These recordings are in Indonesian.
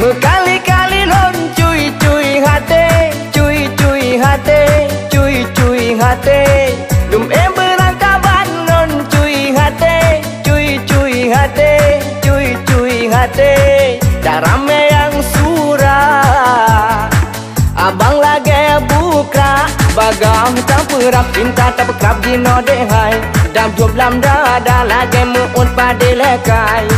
Mekali-kali lon cuy-cuy hati Cuy-cuy hati Cuy-cuy hati. Dum em berangkaban non cuy hati Cuy-cuy hati Cuy-cuy hati. Darame yang surah Abang lagi buka. Bagam tak perap cinta tak pekrap di nodehai. Dam jom lam dada lagi muut pada lekai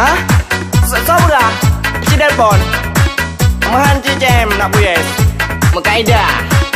Hah? Sobra? Cidar pon? Mahan cijem nak Mekaidah Menyabit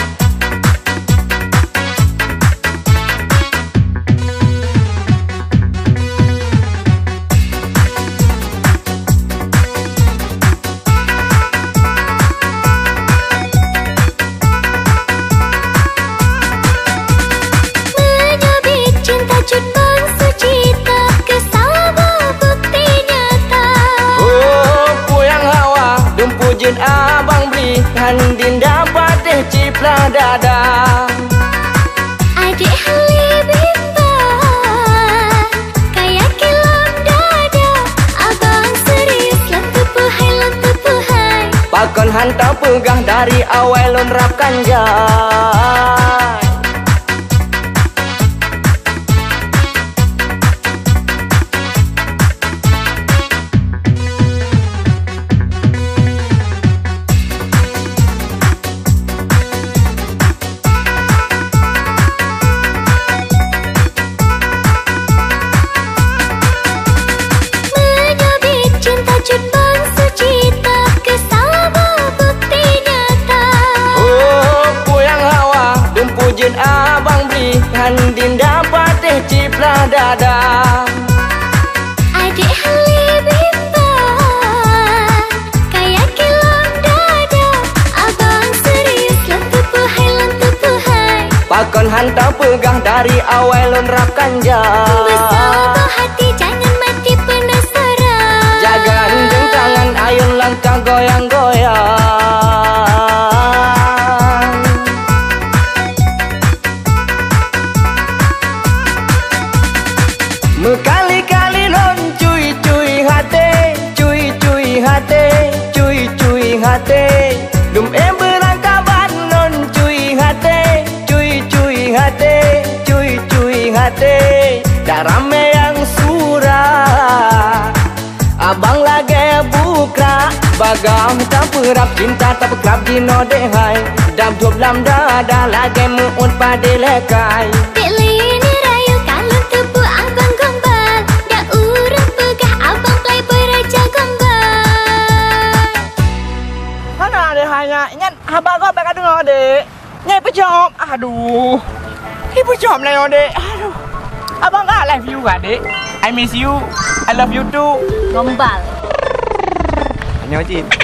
dada Adik halibimba Kayak kilam dada. Abang serius lam tepuhai lam tepuhai Pakon hantar pegah dari awal lon rapkan ciplah dada Adik halibimba Kayak kilam dada. Abang serius lam tepuhai lam tepuhai Pakon hantar pegah dari awal lon rapkan jai Bersama Perap cinta tak pekrap di nodehai Dam jom lam dada lagi muut pada lekai Dek lini rayu kalau tepu abang gombal Dah urang pegah abang playboy raja gombal Mana ada hanya ingat abang kau bakal dengar dek Nyai pejom Aduh Ibu jom lah dek Aduh Abang gak love you gak dek I miss you. I love you too. Gombal Hanya Cin